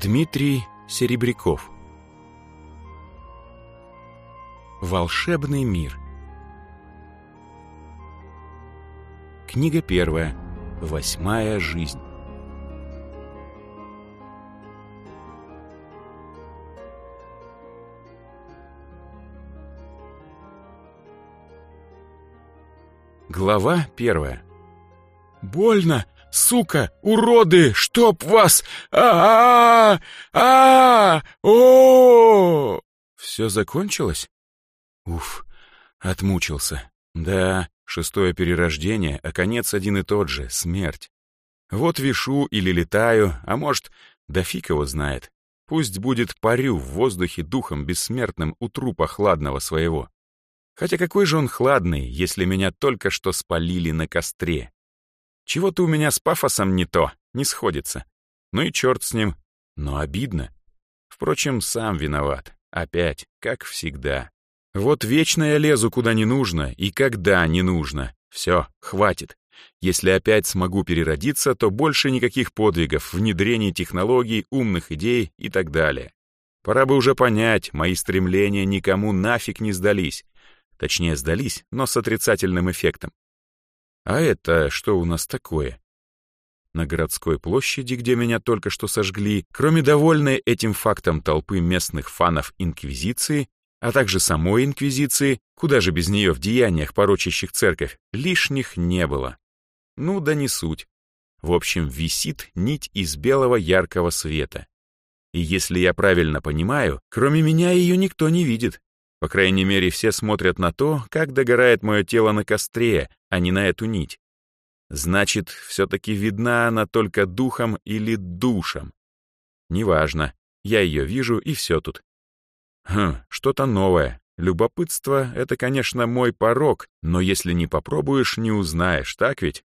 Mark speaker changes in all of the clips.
Speaker 1: Дмитрий Серебряков Волшебный мир Книга первая. Восьмая жизнь. Глава первая. «Больно! Сука! Уроды! Чтоб вас! а а а о Все закончилось? Уф, отмучился. Да, шестое перерождение, а конец один и тот же — смерть. Вот вишу или летаю, а может, да фиг его знает. Пусть будет парю в воздухе духом бессмертным у трупа хладного своего. Хотя какой же он хладный, если меня только что спалили на костре? Чего-то у меня с пафосом не то, не сходится. Ну и черт с ним. Но обидно. Впрочем, сам виноват. Опять, как всегда. Вот вечно я лезу куда не нужно и когда не нужно. Все, хватит. Если опять смогу переродиться, то больше никаких подвигов, внедрений технологий, умных идей и так далее. Пора бы уже понять, мои стремления никому нафиг не сдались. Точнее, сдались, но с отрицательным эффектом. А это что у нас такое? На городской площади, где меня только что сожгли, кроме довольной этим фактом толпы местных фанов Инквизиции, а также самой Инквизиции, куда же без нее в деяниях, порочащих церковь, лишних не было. Ну да не суть. В общем, висит нить из белого яркого света. И если я правильно понимаю, кроме меня ее никто не видит. По крайней мере, все смотрят на то, как догорает мое тело на костре, а не на эту нить. Значит, все-таки видна она только духом или душем. Неважно, я ее вижу, и все тут. Хм, что-то новое. Любопытство — это, конечно, мой порог, но если не попробуешь, не узнаешь, так ведь?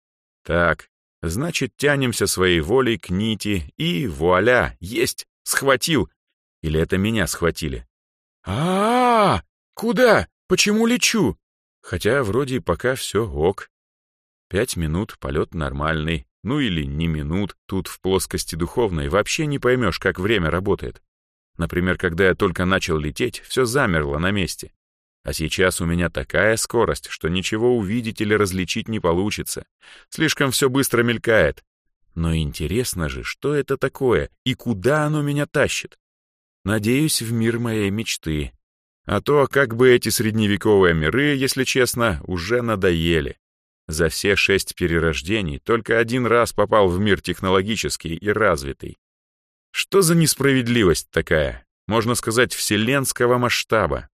Speaker 1: Так, значит, тянемся своей волей к нити, и вуаля, есть, схватил. Или это меня схватили? А, -а, Куда? Почему лечу?» Хотя вроде пока все ок. Пять минут, полет нормальный. Ну или не минут, тут в плоскости духовной вообще не поймешь, как время работает. Например, когда я только начал лететь, все замерло на месте. А сейчас у меня такая скорость, что ничего увидеть или различить не получится. Слишком все быстро мелькает. Но интересно же, что это такое и куда оно меня тащит? Надеюсь, в мир моей мечты. А то, как бы эти средневековые миры, если честно, уже надоели. За все шесть перерождений только один раз попал в мир технологический и развитый. Что за несправедливость такая? Можно сказать, вселенского масштаба.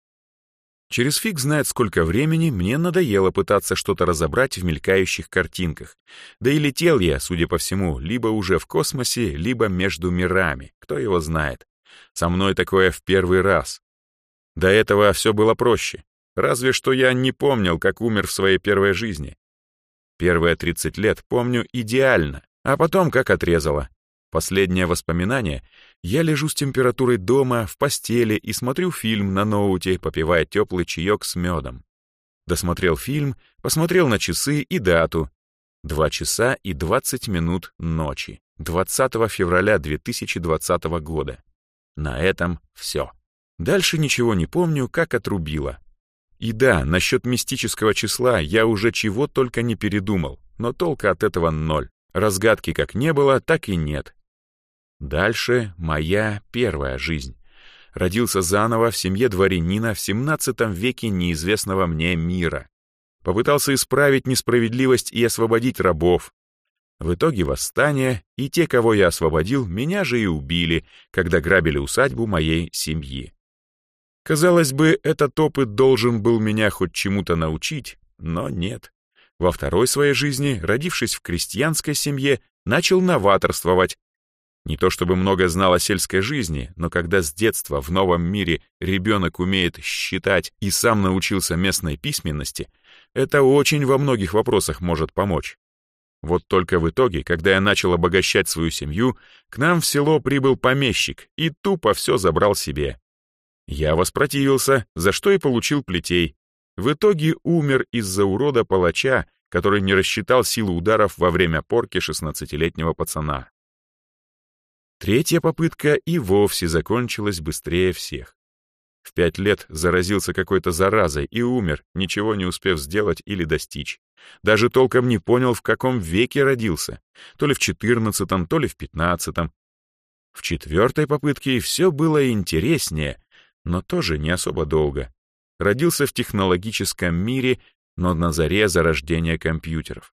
Speaker 1: Через фиг знает сколько времени мне надоело пытаться что-то разобрать в мелькающих картинках. Да и летел я, судя по всему, либо уже в космосе, либо между мирами, кто его знает. Со мной такое в первый раз. До этого все было проще. Разве что я не помнил, как умер в своей первой жизни. Первые 30 лет помню идеально, а потом как отрезало. Последнее воспоминание — я лежу с температурой дома, в постели и смотрю фильм на ноуте, попивая теплый чаек с медом. Досмотрел фильм, посмотрел на часы и дату. Два часа и 20 минут ночи, 20 февраля 2020 года. На этом все. Дальше ничего не помню, как отрубило. И да, насчет мистического числа я уже чего только не передумал, но толка от этого ноль. Разгадки как не было, так и нет. Дальше моя первая жизнь. Родился заново в семье дворянина в 17 веке неизвестного мне мира. Попытался исправить несправедливость и освободить рабов, в итоге восстание, и те, кого я освободил, меня же и убили, когда грабили усадьбу моей семьи. Казалось бы, этот опыт должен был меня хоть чему-то научить, но нет. Во второй своей жизни, родившись в крестьянской семье, начал новаторствовать. Не то чтобы много знал о сельской жизни, но когда с детства в новом мире ребенок умеет считать и сам научился местной письменности, это очень во многих вопросах может помочь. Вот только в итоге, когда я начал обогащать свою семью, к нам в село прибыл помещик и тупо все забрал себе. Я воспротивился, за что и получил плетей. В итоге умер из-за урода палача, который не рассчитал силу ударов во время порки 16-летнего пацана. Третья попытка и вовсе закончилась быстрее всех. В пять лет заразился какой-то заразой и умер, ничего не успев сделать или достичь. Даже толком не понял, в каком веке родился. То ли в четырнадцатом, то ли в пятнадцатом. В четвертой попытке все было интереснее, но тоже не особо долго. Родился в технологическом мире, но на заре зарождения компьютеров.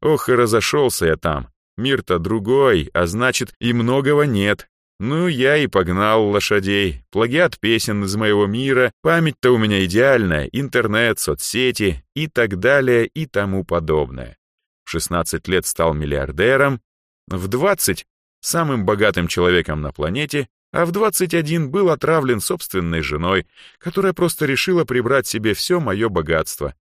Speaker 1: Ох, и разошелся я там. Мир-то другой, а значит, и многого нет. Ну, я и погнал лошадей. Плагиат песен из моего мира, память-то у меня идеальная, интернет, соцсети и так далее и тому подобное. В 16 лет стал миллиардером, в 20 — самым богатым человеком на планете, а в 21 был отравлен собственной женой, которая просто решила прибрать себе все мое богатство.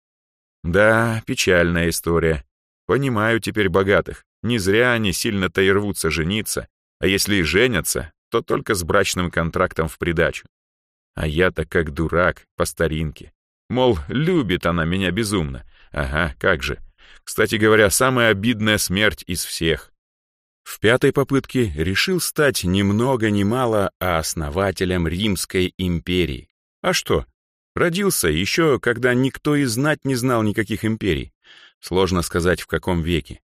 Speaker 1: Да, печальная история. Понимаю теперь богатых. Не зря они сильно-то и рвутся жениться, а если и женятся, то только с брачным контрактом в придачу. А я-то как дурак, по старинке. Мол, любит она меня безумно. Ага, как же. Кстати говоря, самая обидная смерть из всех. В пятой попытке решил стать ни много ни мало, а основателем Римской империи. А что? Родился еще, когда никто и знать не знал никаких империй. Сложно сказать, в каком веке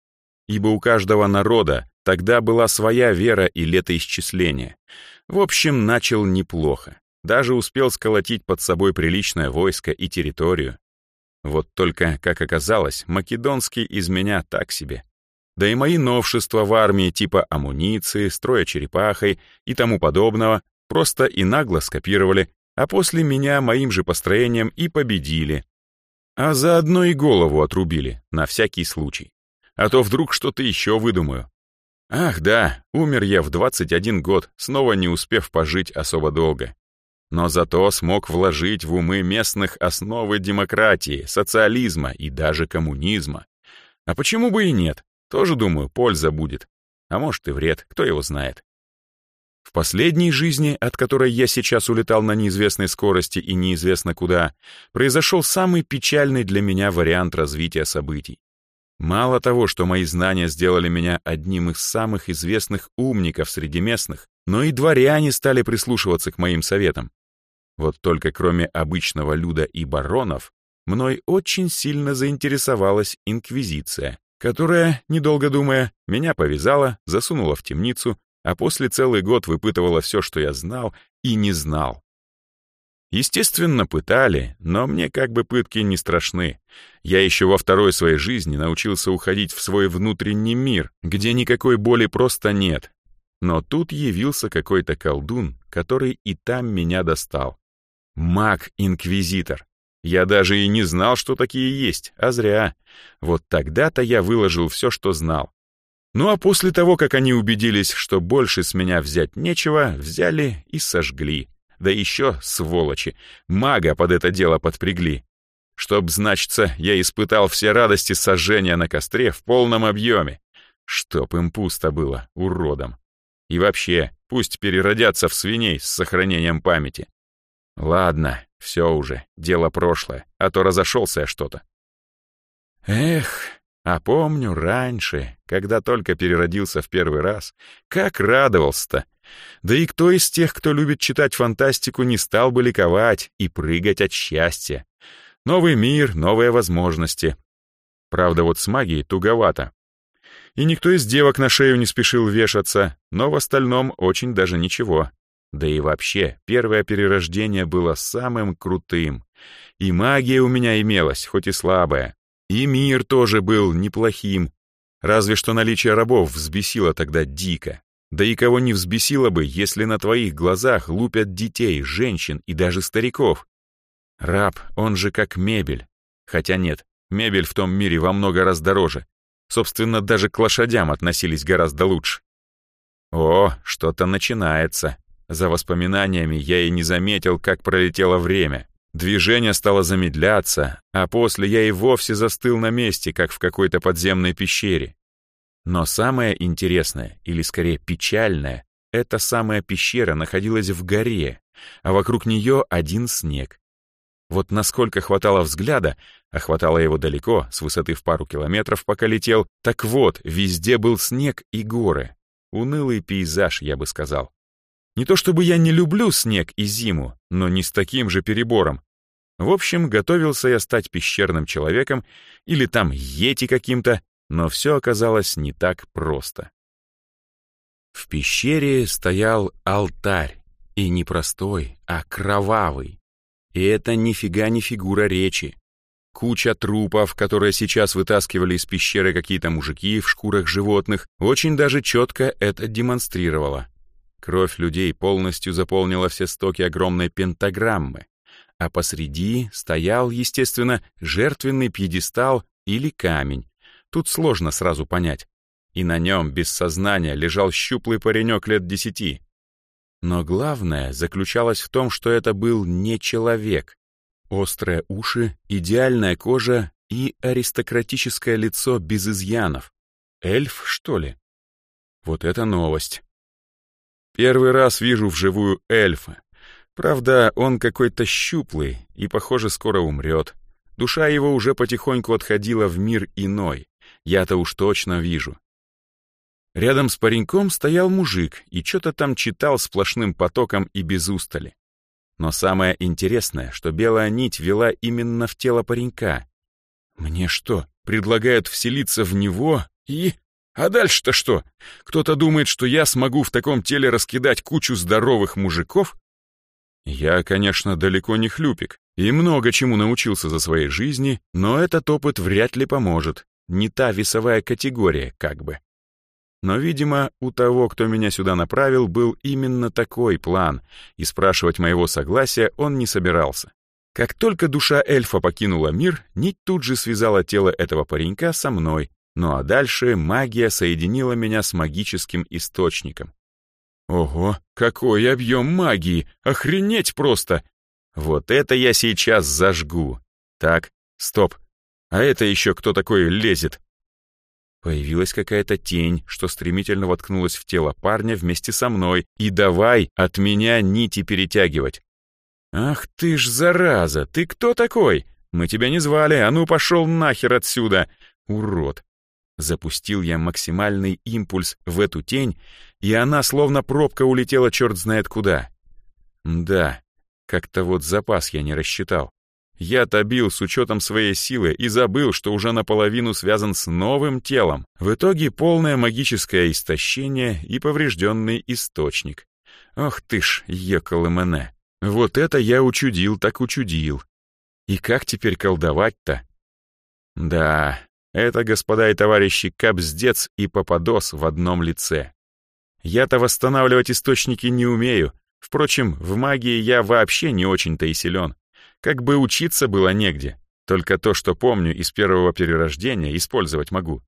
Speaker 1: ибо у каждого народа тогда была своя вера и летоисчисление. В общем, начал неплохо. Даже успел сколотить под собой приличное войско и территорию. Вот только, как оказалось, македонский из меня так себе. Да и мои новшества в армии типа амуниции, строя черепахой и тому подобного просто и нагло скопировали, а после меня моим же построением и победили. А заодно и голову отрубили, на всякий случай а то вдруг что-то еще выдумаю. Ах да, умер я в 21 год, снова не успев пожить особо долго. Но зато смог вложить в умы местных основы демократии, социализма и даже коммунизма. А почему бы и нет? Тоже, думаю, польза будет. А может и вред, кто его знает. В последней жизни, от которой я сейчас улетал на неизвестной скорости и неизвестно куда, произошел самый печальный для меня вариант развития событий. Мало того, что мои знания сделали меня одним из самых известных умников среди местных, но и дворяне стали прислушиваться к моим советам. Вот только кроме обычного люда и баронов, мной очень сильно заинтересовалась инквизиция, которая, недолго думая, меня повязала, засунула в темницу, а после целый год выпытывала все, что я знал и не знал. Естественно, пытали, но мне как бы пытки не страшны. Я еще во второй своей жизни научился уходить в свой внутренний мир, где никакой боли просто нет. Но тут явился какой-то колдун, который и там меня достал. Маг-инквизитор. Я даже и не знал, что такие есть, а зря. Вот тогда-то я выложил все, что знал. Ну а после того, как они убедились, что больше с меня взять нечего, взяли и сожгли. Да еще, сволочи, мага под это дело подпрягли. Чтоб, значится, я испытал все радости сожжения на костре в полном объеме. Чтоб им пусто было, уродом. И вообще, пусть переродятся в свиней с сохранением памяти. Ладно, все уже, дело прошлое, а то разошелся я что-то. Эх, а помню раньше, когда только переродился в первый раз, как радовался-то, да и кто из тех, кто любит читать фантастику, не стал бы ликовать и прыгать от счастья? Новый мир, новые возможности. Правда, вот с магией туговато. И никто из девок на шею не спешил вешаться, но в остальном очень даже ничего. Да и вообще, первое перерождение было самым крутым. И магия у меня имелась, хоть и слабая. И мир тоже был неплохим. Разве что наличие рабов взбесило тогда дико. Да и кого не взбесило бы, если на твоих глазах лупят детей, женщин и даже стариков. Раб, он же как мебель. Хотя нет, мебель в том мире во много раз дороже. Собственно, даже к лошадям относились гораздо лучше. О, что-то начинается. За воспоминаниями я и не заметил, как пролетело время. Движение стало замедляться, а после я и вовсе застыл на месте, как в какой-то подземной пещере. Но самое интересное, или скорее печальное, эта самая пещера находилась в горе, а вокруг нее один снег. Вот насколько хватало взгляда, а хватало его далеко, с высоты в пару километров, пока летел, так вот, везде был снег и горы. Унылый пейзаж, я бы сказал. Не то чтобы я не люблю снег и зиму, но не с таким же перебором. В общем, готовился я стать пещерным человеком или там йети каким-то, но все оказалось не так просто. В пещере стоял алтарь, и не простой, а кровавый. И это нифига не фигура речи. Куча трупов, которые сейчас вытаскивали из пещеры какие-то мужики в шкурах животных, очень даже четко это демонстрировала. Кровь людей полностью заполнила все стоки огромной пентаграммы, а посреди стоял, естественно, жертвенный пьедестал или камень. Тут сложно сразу понять. И на нем без сознания лежал щуплый паренек лет десяти. Но главное заключалось в том, что это был не человек. Острые уши, идеальная кожа и аристократическое лицо без изъянов. Эльф, что ли? Вот это новость. Первый раз вижу вживую эльфа. Правда, он какой-то щуплый и, похоже, скоро умрет. Душа его уже потихоньку отходила в мир иной. Я-то уж точно вижу. Рядом с пареньком стоял мужик и что-то там читал сплошным потоком и без устали. Но самое интересное, что белая нить вела именно в тело паренька. Мне что, предлагают вселиться в него и... А дальше-то что? Кто-то думает, что я смогу в таком теле раскидать кучу здоровых мужиков? Я, конечно, далеко не хлюпик и много чему научился за своей жизни, но этот опыт вряд ли поможет. Не та весовая категория, как бы. Но, видимо, у того, кто меня сюда направил, был именно такой план, и спрашивать моего согласия он не собирался. Как только душа эльфа покинула мир, нить тут же связала тело этого паренька со мной, ну а дальше магия соединила меня с магическим источником. Ого, какой объем магии! Охренеть просто! Вот это я сейчас зажгу. Так, стоп. А это еще кто такой лезет? Появилась какая-то тень, что стремительно воткнулась в тело парня вместе со мной, и давай от меня нити перетягивать. «Ах ты ж, зараза, ты кто такой? Мы тебя не звали, а ну пошел нахер отсюда! Урод!» Запустил я максимальный импульс в эту тень, и она словно пробка улетела черт знает куда. Да, как-то вот запас я не рассчитал. Я-то бил с учетом своей силы и забыл, что уже наполовину связан с новым телом. В итоге полное магическое истощение и поврежденный источник. Ох ты ж, екал мене. Вот это я учудил так учудил. И как теперь колдовать-то? Да, это, господа и товарищи, капздец и попадос в одном лице. Я-то восстанавливать источники не умею. Впрочем, в магии я вообще не очень-то и силен. Как бы учиться было негде. Только то, что помню из первого перерождения, использовать могу.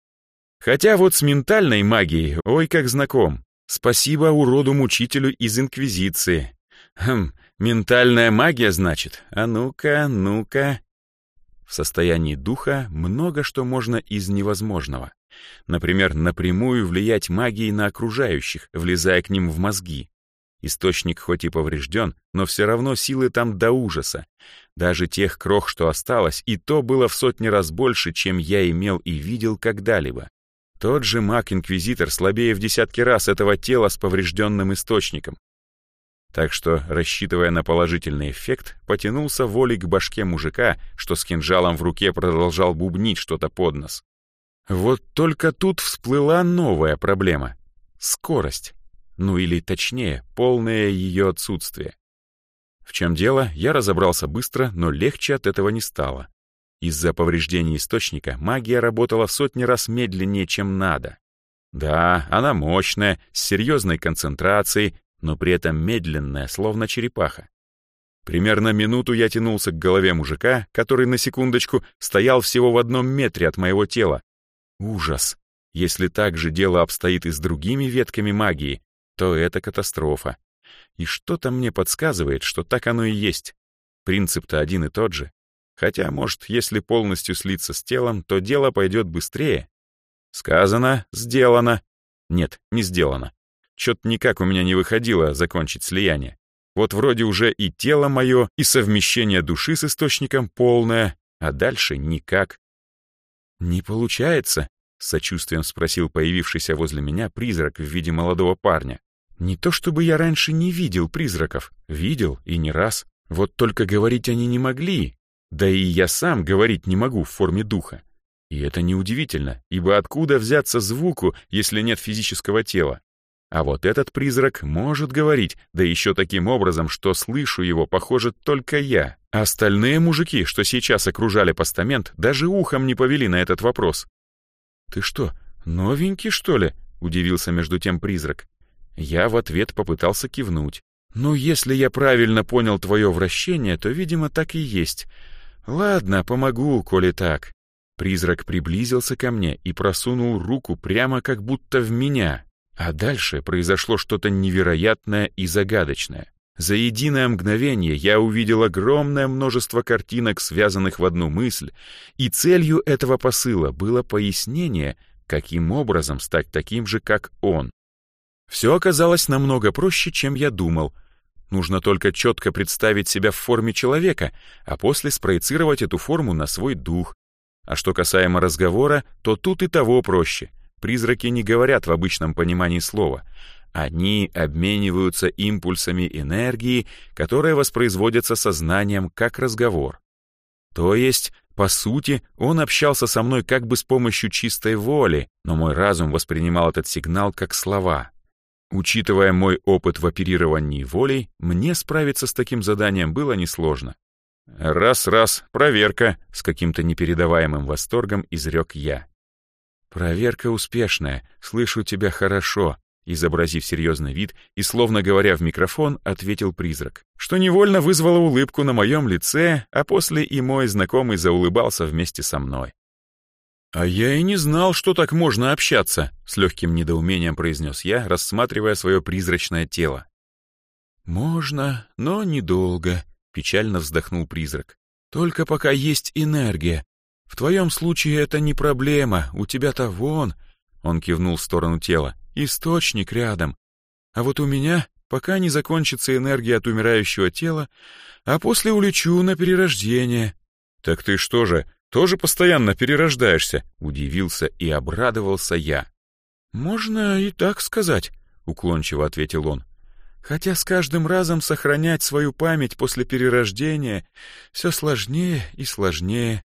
Speaker 1: Хотя вот с ментальной магией, ой, как знаком. Спасибо уроду-мучителю из Инквизиции. Хм, ментальная магия, значит? А ну-ка, ну-ка. В состоянии духа много что можно из невозможного. Например, напрямую влиять магией на окружающих, влезая к ним в мозги. Источник хоть и поврежден, но все равно силы там до ужаса. Даже тех крох, что осталось, и то было в сотни раз больше, чем я имел и видел когда-либо. Тот же маг-инквизитор слабее в десятки раз этого тела с поврежденным источником. Так что, рассчитывая на положительный эффект, потянулся волей к башке мужика, что с кинжалом в руке продолжал бубнить что-то под нос. Вот только тут всплыла новая проблема — скорость ну или точнее, полное ее отсутствие. В чем дело, я разобрался быстро, но легче от этого не стало. Из-за повреждения источника магия работала в сотни раз медленнее, чем надо. Да, она мощная, с серьезной концентрацией, но при этом медленная, словно черепаха. Примерно минуту я тянулся к голове мужика, который, на секундочку, стоял всего в одном метре от моего тела. Ужас! Если так же дело обстоит и с другими ветками магии, то это катастрофа. И что-то мне подсказывает, что так оно и есть. Принцип-то один и тот же. Хотя, может, если полностью слиться с телом, то дело пойдет быстрее. Сказано, сделано. Нет, не сделано. Чё-то никак у меня не выходило закончить слияние. Вот вроде уже и тело мое, и совмещение души с источником полное, а дальше никак. Не получается. — с сочувствием спросил появившийся возле меня призрак в виде молодого парня. «Не то чтобы я раньше не видел призраков. Видел и не раз. Вот только говорить они не могли. Да и я сам говорить не могу в форме духа. И это неудивительно, ибо откуда взяться звуку, если нет физического тела? А вот этот призрак может говорить, да еще таким образом, что слышу его, похоже, только я. Остальные мужики, что сейчас окружали постамент, даже ухом не повели на этот вопрос. «Ты что, новенький, что ли?» — удивился между тем призрак. Я в ответ попытался кивнуть. «Ну, если я правильно понял твое вращение, то, видимо, так и есть. Ладно, помогу, коли так». Призрак приблизился ко мне и просунул руку прямо как будто в меня. А дальше произошло что-то невероятное и загадочное. За единое мгновение я увидел огромное множество картинок, связанных в одну мысль, и целью этого посыла было пояснение, каким образом стать таким же, как он. Все оказалось намного проще, чем я думал. Нужно только четко представить себя в форме человека, а после спроецировать эту форму на свой дух. А что касаемо разговора, то тут и того проще. Призраки не говорят в обычном понимании слова — они обмениваются импульсами энергии, которые воспроизводятся сознанием как разговор. То есть, по сути, он общался со мной как бы с помощью чистой воли, но мой разум воспринимал этот сигнал как слова. Учитывая мой опыт в оперировании волей, мне справиться с таким заданием было несложно. «Раз-раз, проверка», — с каким-то непередаваемым восторгом изрек я. «Проверка успешная, слышу тебя хорошо», Изобразив серьезный вид и словно говоря в микрофон, ответил призрак, что невольно вызвало улыбку на моем лице, а после и мой знакомый заулыбался вместе со мной. «А я и не знал, что так можно общаться», — с легким недоумением произнес я, рассматривая свое призрачное тело. «Можно, но недолго», — печально вздохнул призрак. «Только пока есть энергия. В твоем случае это не проблема, у тебя-то вон...» Он кивнул в сторону тела. Источник рядом. А вот у меня пока не закончится энергия от умирающего тела, а после улечу на перерождение. Так ты что же, тоже постоянно перерождаешься? Удивился и обрадовался я. Можно и так сказать, уклончиво ответил он. Хотя с каждым разом сохранять свою память после перерождения все сложнее и сложнее.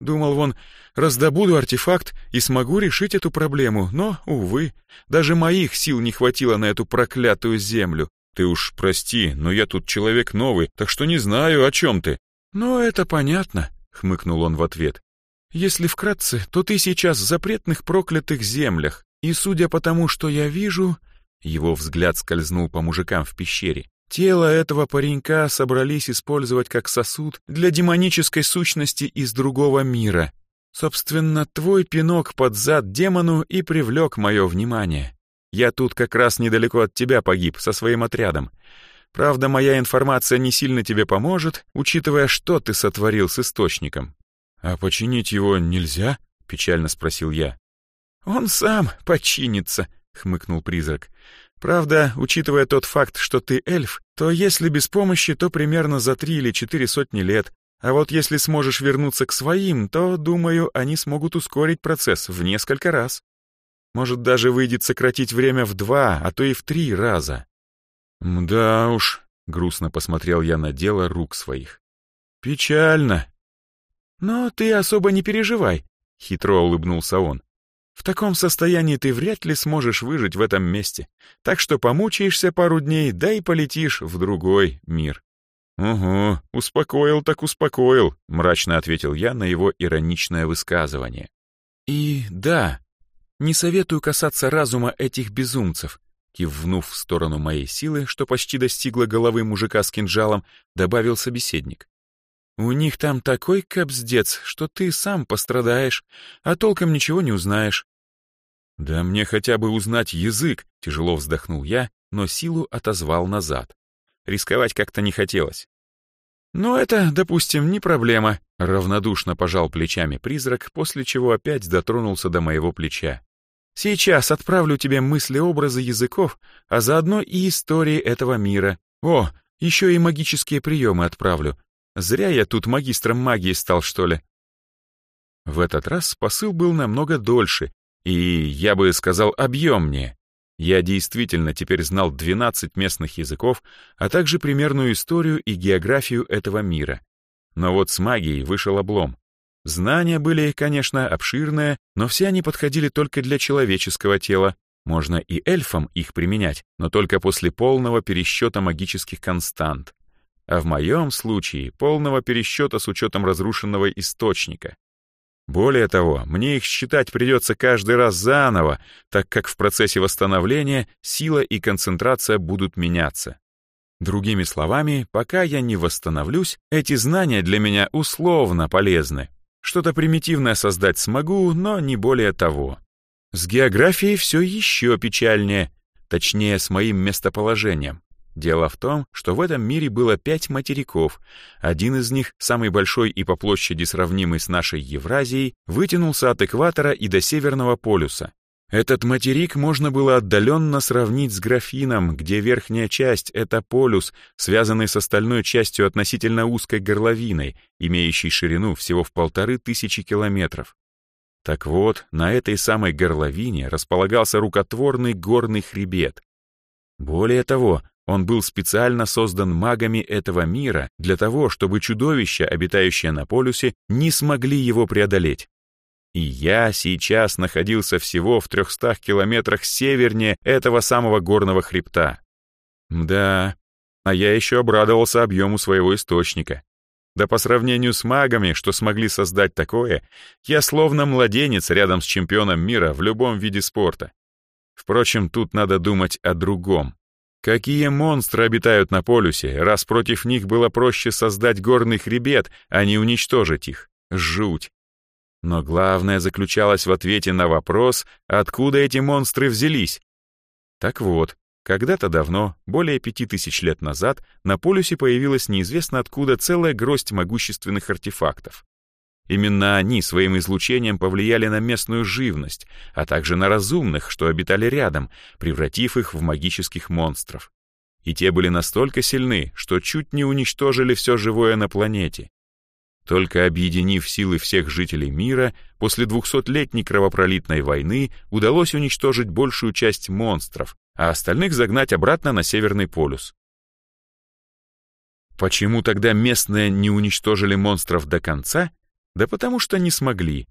Speaker 1: Думал вон, раздобуду артефакт и смогу решить эту проблему, но, увы, даже моих сил не хватило на эту проклятую землю. Ты уж прости, но я тут человек новый, так что не знаю, о чем ты. Ну, это понятно, хмыкнул он в ответ. Если вкратце, то ты сейчас в запретных проклятых землях, и судя по тому, что я вижу... Его взгляд скользнул по мужикам в пещере. Тело этого паренька собрались использовать как сосуд для демонической сущности из другого мира. Собственно, твой пинок под зад демону и привлек мое внимание. Я тут как раз недалеко от тебя погиб со своим отрядом. Правда, моя информация не сильно тебе поможет, учитывая, что ты сотворил с источником. «А починить его нельзя?» — печально спросил я. «Он сам починится», — хмыкнул призрак. Правда, учитывая тот факт, что ты эльф, то если без помощи, то примерно за три или четыре сотни лет. А вот если сможешь вернуться к своим, то, думаю, они смогут ускорить процесс в несколько раз. Может, даже выйдет сократить время в два, а то и в три раза. Да уж, грустно посмотрел я на дело рук своих. Печально. Но ты особо не переживай, хитро улыбнулся он. В таком состоянии ты вряд ли сможешь выжить в этом месте, так что помучаешься пару дней, да и полетишь в другой мир». «Угу, успокоил так успокоил», — мрачно ответил я на его ироничное высказывание. «И да, не советую касаться разума этих безумцев», кивнув в сторону моей силы, что почти достигла головы мужика с кинжалом, добавил собеседник. У них там такой капздец, что ты сам пострадаешь, а толком ничего не узнаешь. Да мне хотя бы узнать язык, тяжело вздохнул я, но силу отозвал назад. Рисковать как-то не хотелось. «Ну, это, допустим, не проблема», — равнодушно пожал плечами призрак, после чего опять дотронулся до моего плеча. «Сейчас отправлю тебе мысли-образы языков, а заодно и истории этого мира. О, еще и магические приемы отправлю, Зря я тут магистром магии стал, что ли. В этот раз посыл был намного дольше, И, я бы сказал, объемнее. Я действительно теперь знал 12 местных языков, а также примерную историю и географию этого мира. Но вот с магией вышел облом. Знания были, конечно, обширные, но все они подходили только для человеческого тела. Можно и эльфам их применять, но только после полного пересчета магических констант. А в моем случае полного пересчета с учетом разрушенного источника. Более того, мне их считать придется каждый раз заново, так как в процессе восстановления сила и концентрация будут меняться. Другими словами, пока я не восстановлюсь, эти знания для меня условно полезны, что-то примитивное создать смогу, но не более того. С географией все еще печальнее, точнее, с моим местоположением. Дело в том, что в этом мире было пять материков. Один из них, самый большой и по площади сравнимый с нашей Евразией, вытянулся от экватора и до Северного полюса. Этот материк можно было отдаленно сравнить с графином, где верхняя часть — это полюс, связанный с остальной частью относительно узкой горловиной, имеющей ширину всего в полторы тысячи километров. Так вот, на этой самой горловине располагался рукотворный горный хребет. Более того, он был специально создан магами этого мира для того, чтобы чудовища, обитающие на полюсе, не смогли его преодолеть. И я сейчас находился всего в трехстах километрах севернее этого самого горного хребта. Да, а я еще обрадовался объему своего источника. Да по сравнению с магами, что смогли создать такое, я словно младенец рядом с чемпионом мира в любом виде спорта. Впрочем, тут надо думать о другом. Какие монстры обитают на полюсе, раз против них было проще создать горный хребет, а не уничтожить их? Жуть. Но главное заключалось в ответе на вопрос, откуда эти монстры взялись. Так вот, когда-то давно, более пяти тысяч лет назад, на полюсе появилась неизвестно откуда целая гроздь могущественных артефактов. Именно они своим излучением повлияли на местную живность, а также на разумных, что обитали рядом, превратив их в магических монстров. И те были настолько сильны, что чуть не уничтожили все живое на планете. Только объединив силы всех жителей мира, после двухсотлетней кровопролитной войны удалось уничтожить большую часть монстров, а остальных загнать обратно на Северный полюс. Почему тогда местные не уничтожили монстров до конца? Да потому что не смогли.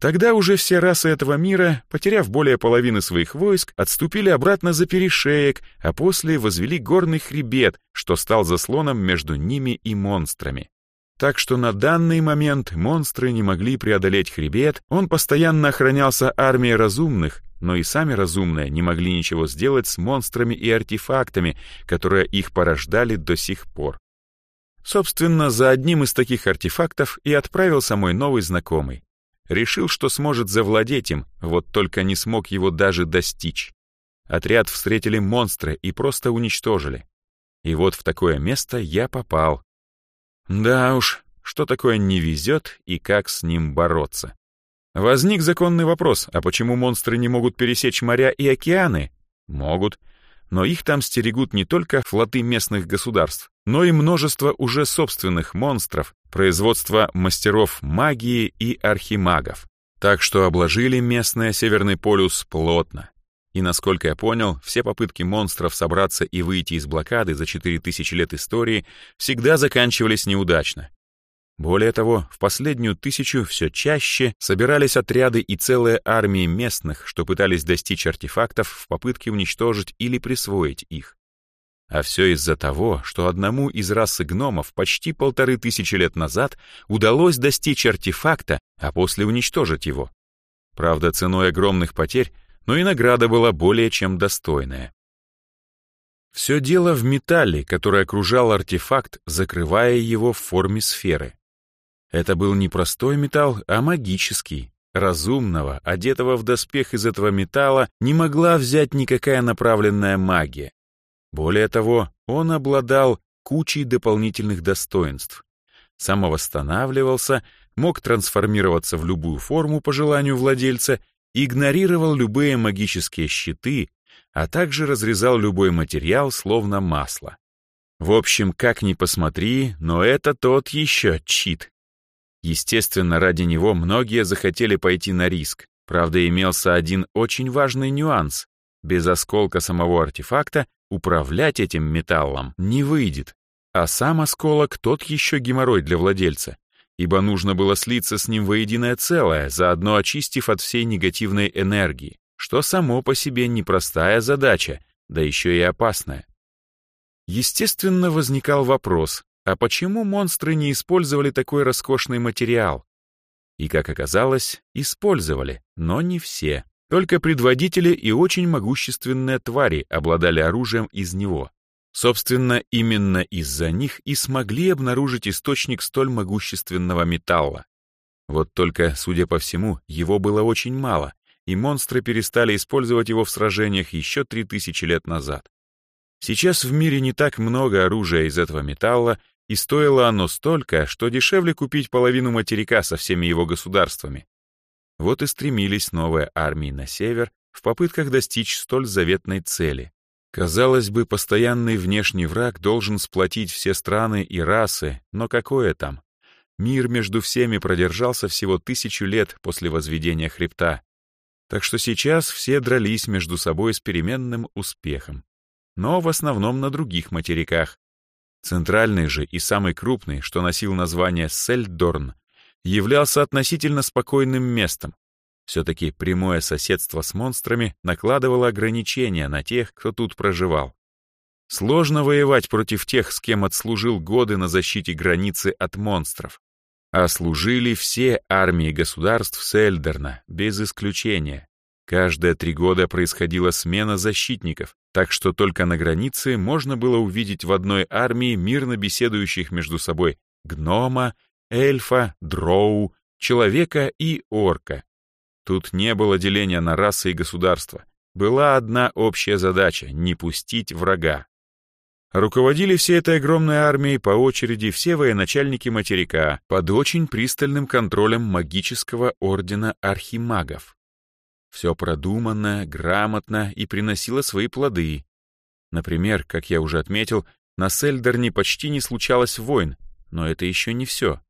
Speaker 1: Тогда уже все расы этого мира, потеряв более половины своих войск, отступили обратно за перешеек, а после возвели горный хребет, что стал заслоном между ними и монстрами. Так что на данный момент монстры не могли преодолеть хребет, он постоянно охранялся армией разумных, но и сами разумные не могли ничего сделать с монстрами и артефактами, которые их порождали до сих пор. Собственно, за одним из таких артефактов и отправился мой новый знакомый. Решил, что сможет завладеть им, вот только не смог его даже достичь. Отряд встретили монстры и просто уничтожили. И вот в такое место я попал, да уж, что такое не везет и как с ним бороться. Возник законный вопрос, а почему монстры не могут пересечь моря и океаны? Могут. Но их там стерегут не только флоты местных государств, но и множество уже собственных монстров, производства мастеров магии и архимагов. Так что обложили местный Северный полюс плотно. И, насколько я понял, все попытки монстров собраться и выйти из блокады за 4000 лет истории всегда заканчивались неудачно. Более того, в последнюю тысячу все чаще собирались отряды и целые армии местных, что пытались достичь артефактов в попытке уничтожить или присвоить их. А все из-за того, что одному из расы гномов почти полторы тысячи лет назад удалось достичь артефакта, а после уничтожить его. Правда, ценой огромных потерь но и награда была более чем достойная. Все дело в металле, который окружал артефакт, закрывая его в форме сферы. Это был не простой металл, а магический. Разумного, одетого в доспех из этого металла, не могла взять никакая направленная магия. Более того, он обладал кучей дополнительных достоинств. Самовосстанавливался, мог трансформироваться в любую форму по желанию владельца игнорировал любые магические щиты, а также разрезал любой материал словно масло. В общем, как ни посмотри, но это тот еще чит. Естественно, ради него многие захотели пойти на риск, Правда, имелся один очень важный нюанс. Без осколка самого артефакта управлять этим металлом не выйдет. А сам осколок тот еще геморрой для владельца, ибо нужно было слиться с ним воединое целое, заодно очистив от всей негативной энергии, что само по себе непростая задача, да еще и опасная. Естественно, возникал вопрос, а почему монстры не использовали такой роскошный материал? И, как оказалось, использовали, но не все. Только предводители и очень могущественные твари обладали оружием из него. Собственно, именно из-за них и смогли обнаружить источник столь могущественного металла. Вот только, судя по всему, его было очень мало, и монстры перестали использовать его в сражениях еще 3000 лет назад. Сейчас в мире не так много оружия из этого металла, и стоило оно столько, что дешевле купить половину материка со всеми его государствами. Вот и стремились новые армии на север в попытках достичь столь заветной цели. Казалось бы, постоянный внешний враг должен сплотить все страны и расы, но какое там? Мир между всеми продержался всего тысячу лет после возведения хребта. Так что сейчас все дрались между собой с переменным успехом. Но в основном на других материках. Центральный же и самый крупный, что носил название Сельдорн, являлся относительно спокойным местом. Все-таки прямое соседство с монстрами накладывало ограничения на тех, кто тут проживал. Сложно воевать против тех, с кем отслужил годы на защите границы от монстров. А служили все армии государств Сельдерна, без исключения. Каждые три года происходила смена защитников, так что только на границе можно было увидеть в одной армии мирно беседующих между собой гнома эльфа, дроу, человека и орка. Тут не было деления на расы и государства. Была одна общая задача — не пустить врага. Руководили всей этой огромной армией по очереди все военачальники материка под очень пристальным контролем магического ордена архимагов. Все продуманно, грамотно и приносило свои плоды. Например, как я уже отметил, на Сельдерне почти не случалось войн, но это еще не все.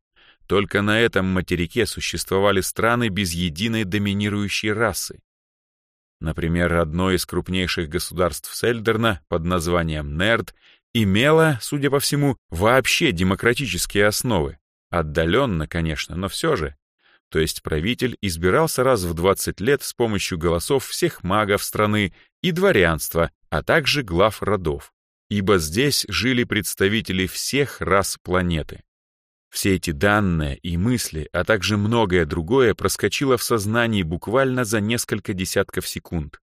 Speaker 1: Только на этом материке существовали страны без единой доминирующей расы. Например, одно из крупнейших государств Сельдерна под названием Нерд имело, судя по всему, вообще демократические основы. Отдаленно, конечно, но все же. То есть правитель избирался раз в 20 лет с помощью голосов всех магов страны и дворянства, а также глав родов. Ибо здесь жили представители всех рас планеты. Все эти данные и мысли, а также многое другое проскочило в сознании буквально за несколько десятков секунд.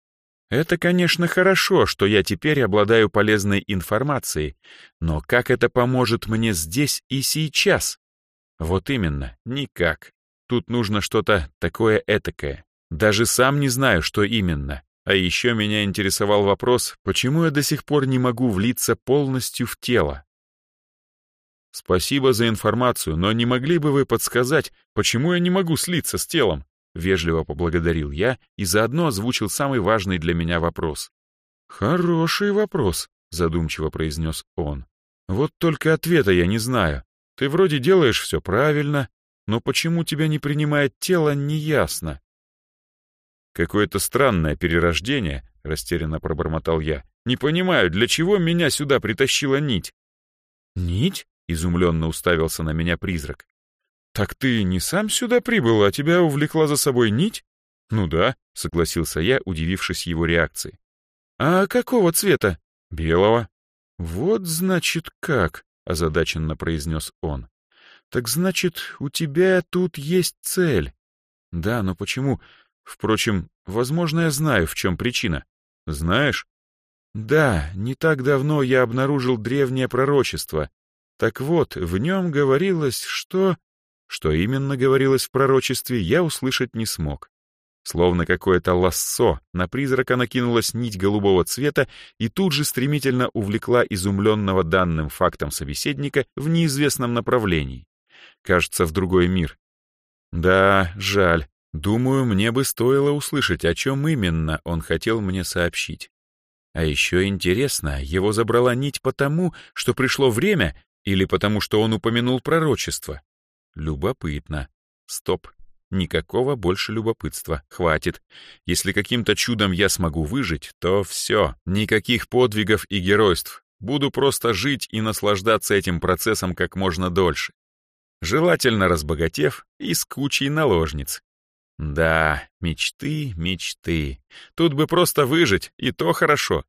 Speaker 1: Это, конечно, хорошо, что я теперь обладаю полезной информацией, но как это поможет мне здесь и сейчас? Вот именно, никак. Тут нужно что-то такое этакое. Даже сам не знаю, что именно. А еще меня интересовал вопрос, почему я до сих пор не могу влиться полностью в тело. «Спасибо за информацию, но не могли бы вы подсказать, почему я не могу слиться с телом?» Вежливо поблагодарил я и заодно озвучил самый важный для меня вопрос. «Хороший вопрос», — задумчиво произнес он. «Вот только ответа я не знаю. Ты вроде делаешь все правильно, но почему тебя не принимает тело, неясно». «Какое-то странное перерождение», — растерянно пробормотал я. «Не понимаю, для чего меня сюда притащила нить?» «Нить?» Изумленно уставился на меня призрак. «Так ты не сам сюда прибыл, а тебя увлекла за собой нить?» «Ну да», — согласился я, удивившись его реакции. «А какого цвета?» «Белого». «Вот, значит, как», — озадаченно произнес он. «Так значит, у тебя тут есть цель». «Да, но почему? Впрочем, возможно, я знаю, в чем причина». «Знаешь?» «Да, не так давно я обнаружил древнее пророчество, так вот, в нем говорилось, что... Что именно говорилось в пророчестве, я услышать не смог. Словно какое-то лассо, на призрака накинулась нить голубого цвета и тут же стремительно увлекла изумленного данным фактом собеседника в неизвестном направлении. Кажется, в другой мир. Да, жаль. Думаю, мне бы стоило услышать, о чем именно он хотел мне сообщить. А еще интересно, его забрала нить потому, что пришло время, или потому что он упомянул пророчество? Любопытно. Стоп. Никакого больше любопытства, хватит. Если каким-то чудом я смогу выжить, то все, никаких подвигов и геройств. Буду просто жить и наслаждаться этим процессом как можно дольше. Желательно разбогатев и с кучей наложниц. Да, мечты, мечты. Тут бы просто выжить, и то хорошо.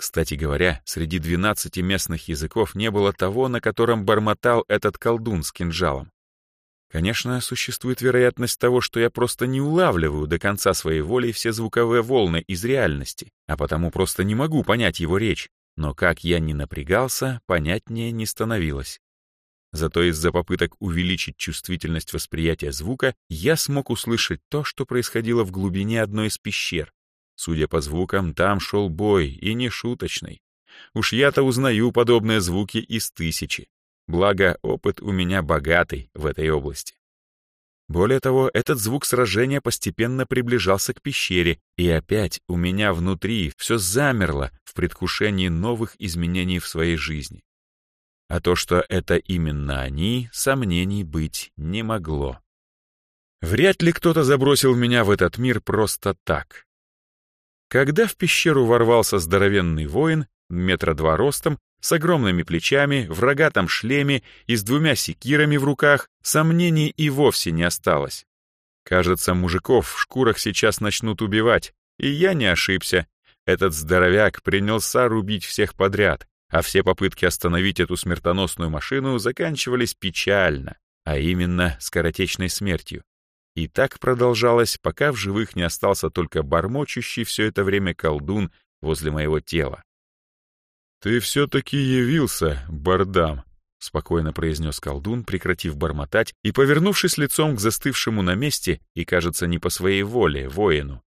Speaker 1: Кстати говоря, среди двенадцати местных языков не было того, на котором бормотал этот колдун с кинжалом. Конечно, существует вероятность того, что я просто не улавливаю до конца своей воли все звуковые волны из реальности, а потому просто не могу понять его речь. Но как я ни напрягался, понятнее не становилось. Зато из-за попыток увеличить чувствительность восприятия звука я смог услышать то, что происходило в глубине одной из пещер, Судя по звукам, там шел бой, и не шуточный. Уж я-то узнаю подобные звуки из тысячи. Благо, опыт у меня богатый в этой области. Более того, этот звук сражения постепенно приближался к пещере, и опять у меня внутри все замерло в предвкушении новых изменений в своей жизни. А то, что это именно они, сомнений быть не могло. Вряд ли кто-то забросил меня в этот мир просто так. Когда в пещеру ворвался здоровенный воин, метра два ростом, с огромными плечами, в рогатом шлеме и с двумя секирами в руках, сомнений и вовсе не осталось. Кажется, мужиков в шкурах сейчас начнут убивать, и я не ошибся. Этот здоровяк принялся рубить всех подряд, а все попытки остановить эту смертоносную машину заканчивались печально, а именно скоротечной смертью. И так продолжалось, пока в живых не остался только бормочущий все это время колдун возле моего тела. «Ты все-таки явился, Бардам», — спокойно произнес колдун, прекратив бормотать и повернувшись лицом к застывшему на месте и, кажется, не по своей воле, воину.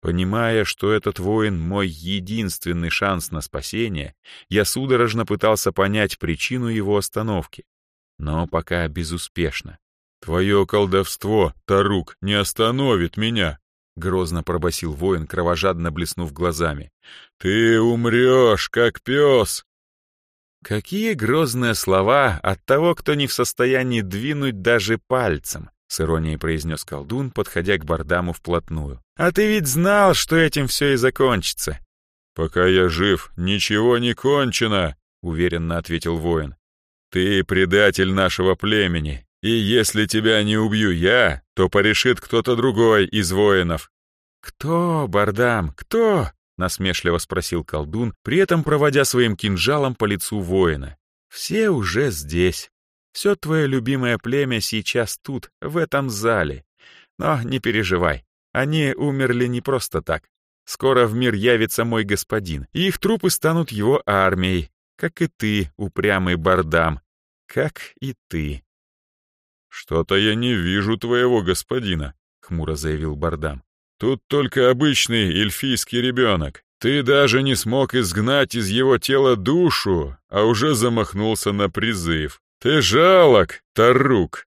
Speaker 1: Понимая, что этот воин — мой единственный шанс на спасение, я судорожно пытался понять причину его остановки, но пока безуспешно. «Твое колдовство, Тарук, не остановит меня!» — грозно пробасил воин, кровожадно блеснув глазами. «Ты умрешь, как пес!» Какие грозные слова от того, кто не в состоянии двинуть даже пальцем, с иронией произнес колдун, подходя к Бардаму вплотную. А ты ведь знал, что этим все и закончится. Пока я жив, ничего не кончено, уверенно ответил воин. Ты предатель нашего племени, и если тебя не убью я, то порешит кто-то другой из воинов». «Кто, Бардам, кто?» — насмешливо спросил колдун, при этом проводя своим кинжалом по лицу воина. «Все уже здесь. Все твое любимое племя сейчас тут, в этом зале. Но не переживай, они умерли не просто так. Скоро в мир явится мой господин, и их трупы станут его армией, как и ты, упрямый Бардам, как и ты. «Что-то я не вижу твоего господина», — хмуро заявил Бардам. «Тут только обычный эльфийский ребенок. Ты даже не смог изгнать из его тела душу, а уже замахнулся на призыв. Ты жалок, Тарук!»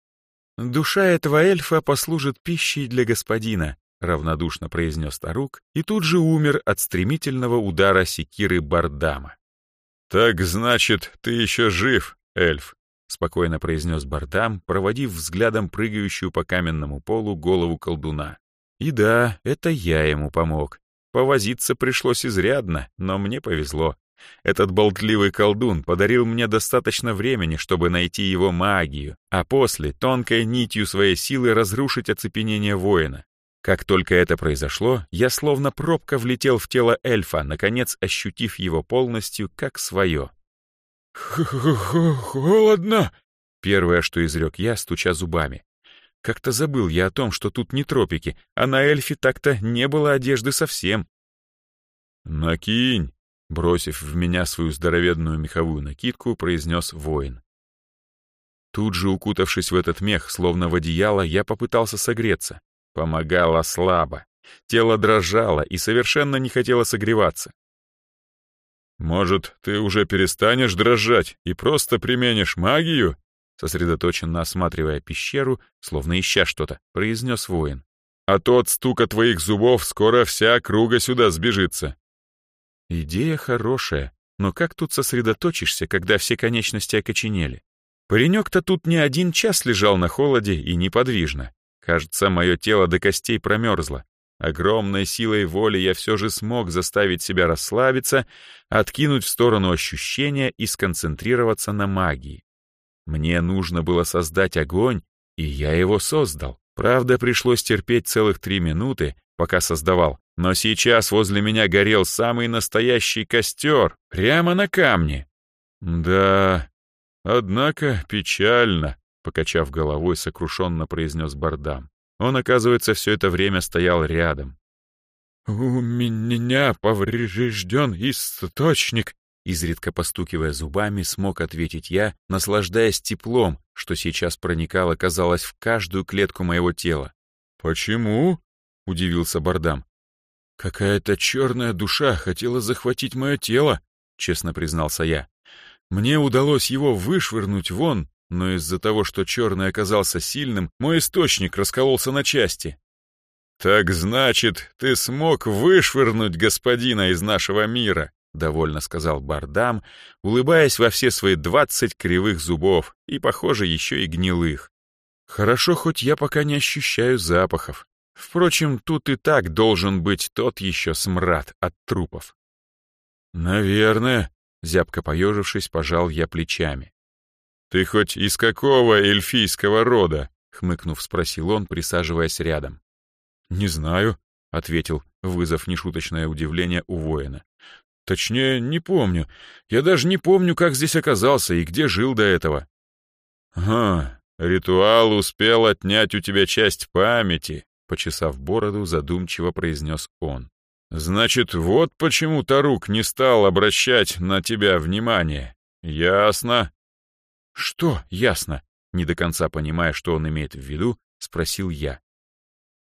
Speaker 1: «Душа этого эльфа послужит пищей для господина», — равнодушно произнес Тарук и тут же умер от стремительного удара секиры Бардама. «Так значит, ты еще жив, эльф», — спокойно произнес Бардам, проводив взглядом прыгающую по каменному полу голову колдуна. «И да, это я ему помог. Повозиться пришлось изрядно, но мне повезло. Этот болтливый колдун подарил мне достаточно времени, чтобы найти его магию, а после тонкой нитью своей силы разрушить оцепенение воина. Как только это произошло, я словно пробка влетел в тело эльфа, наконец ощутив его полностью как свое. «Холодно!» — первое, что изрек я, стуча зубами. Как-то забыл я о том, что тут не тропики, а на эльфе так-то не было одежды совсем. «Накинь!» — бросив в меня свою здоровенную меховую накидку, произнес воин. Тут же, укутавшись в этот мех, словно в одеяло, я попытался согреться. Помогало слабо. Тело дрожало и совершенно не хотело согреваться. «Может, ты уже перестанешь дрожать и просто применишь магию?» Сосредоточенно осматривая пещеру, словно ища что-то, произнес воин. «А тот стука твоих зубов скоро вся круга сюда сбежится». Идея хорошая, но как тут сосредоточишься, когда все конечности окоченели? Паренек-то тут не один час лежал на холоде и неподвижно. Кажется, мое тело до костей промерзло. Огромной силой воли я все же смог заставить себя расслабиться, откинуть в сторону ощущения и сконцентрироваться на магии. Мне нужно было создать огонь, и я его создал. Правда, пришлось терпеть целых три минуты, пока создавал, но сейчас возле меня горел самый настоящий костер, прямо на камне. Да, однако печально, покачав головой, сокрушенно произнес Бардам. Он, оказывается, все это время стоял рядом. «У меня поврежден источник», изредка постукивая зубами, смог ответить я, наслаждаясь теплом, что сейчас проникало, казалось, в каждую клетку моего тела. «Почему?» — удивился Бардам. «Какая-то черная душа хотела захватить мое тело», — честно признался я. «Мне удалось его вышвырнуть вон, но из-за того, что черный оказался сильным, мой источник раскололся на части. «Так значит, ты смог вышвырнуть господина из нашего мира», — довольно сказал Бардам, улыбаясь во все свои двадцать кривых зубов и, похоже, еще и гнилых. «Хорошо, хоть я пока не ощущаю запахов. Впрочем, тут и так должен быть тот еще смрад от трупов». «Наверное», — зябко поежившись, пожал я плечами. «Ты хоть из какого эльфийского рода?» — хмыкнув, спросил он, присаживаясь рядом. «Не знаю», — ответил, вызвав нешуточное удивление у воина. «Точнее, не помню. Я даже не помню, как здесь оказался и где жил до этого». «Ага, ритуал успел отнять у тебя часть памяти», — почесав бороду, задумчиво произнес он. «Значит, вот почему Тарук не стал обращать на тебя внимание. Ясно. «Что ясно?» Не до конца понимая, что он имеет в виду, спросил я.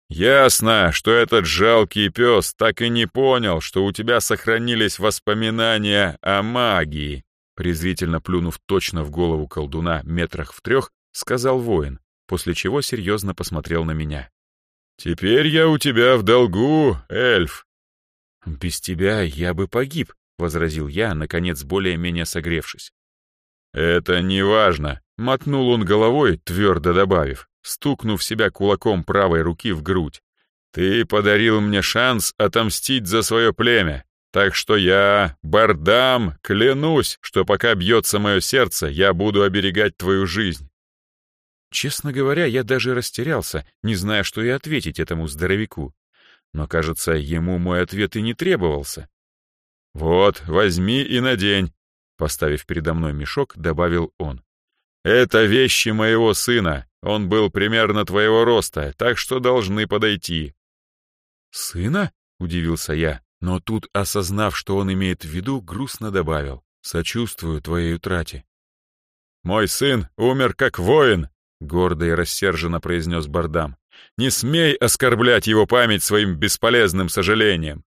Speaker 1: «Ясно, что этот жалкий пес так и не понял, что у тебя сохранились воспоминания о магии», презрительно плюнув точно в голову колдуна метрах в трех, сказал воин, после чего серьезно посмотрел на меня. «Теперь я у тебя в долгу, эльф». «Без тебя я бы погиб», — возразил я, наконец более-менее согревшись. «Это не важно», — мотнул он головой, твердо добавив, стукнув себя кулаком правой руки в грудь. «Ты подарил мне шанс отомстить за свое племя, так что я, Бардам, клянусь, что пока бьется мое сердце, я буду оберегать твою жизнь». Честно говоря, я даже растерялся, не зная, что и ответить этому здоровяку. Но, кажется, ему мой ответ и не требовался. «Вот, возьми и надень», Поставив передо мной мешок, добавил он. «Это вещи моего сына. Он был примерно твоего роста, так что должны подойти». «Сына?» — удивился я, но тут, осознав, что он имеет в виду, грустно добавил. «Сочувствую твоей утрате». «Мой сын умер как воин», — гордо и рассерженно произнес Бардам. «Не смей оскорблять его память своим бесполезным сожалением».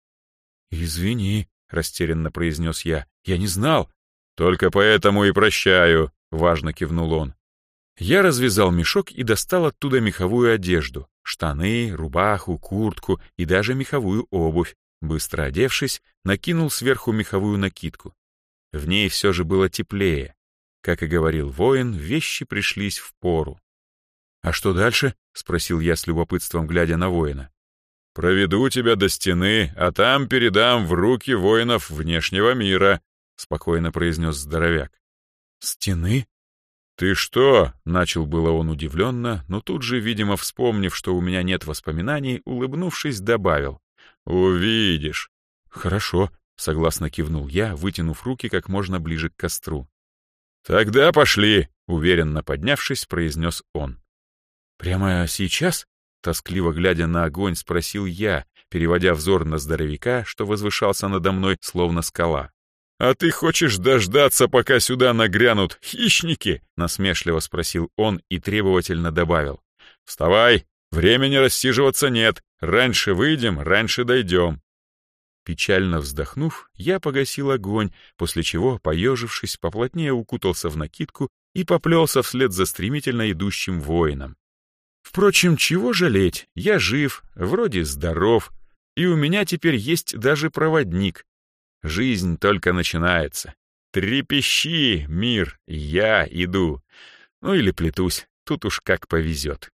Speaker 1: «Извини», — растерянно произнес я. «Я не знал. «Только поэтому и прощаю», — важно кивнул он. Я развязал мешок и достал оттуда меховую одежду, штаны, рубаху, куртку и даже меховую обувь. Быстро одевшись, накинул сверху меховую накидку. В ней все же было теплее. Как и говорил воин, вещи пришлись в пору. «А что дальше?» — спросил я с любопытством, глядя на воина. «Проведу тебя до стены, а там передам в руки воинов внешнего мира», спокойно произнес здоровяк. «Стены?» «Ты что?» — начал было он удивленно, но тут же, видимо, вспомнив, что у меня нет воспоминаний, улыбнувшись, добавил. «Увидишь». «Хорошо», — согласно кивнул я, вытянув руки как можно ближе к костру. «Тогда пошли», — уверенно поднявшись, произнес он. «Прямо сейчас?» — тоскливо глядя на огонь, спросил я, переводя взор на здоровяка, что возвышался надо мной, словно скала. «А ты хочешь дождаться, пока сюда нагрянут хищники?» — насмешливо спросил он и требовательно добавил. «Вставай, времени рассиживаться нет, раньше выйдем, раньше дойдем». Печально вздохнув, я погасил огонь, после чего, поежившись, поплотнее укутался в накидку и поплелся вслед за стремительно идущим воином. Впрочем, чего жалеть, я жив, вроде здоров, и у меня теперь есть даже проводник, Жизнь только начинается. Трепещи, мир, я иду. Ну или плетусь, тут уж как повезет.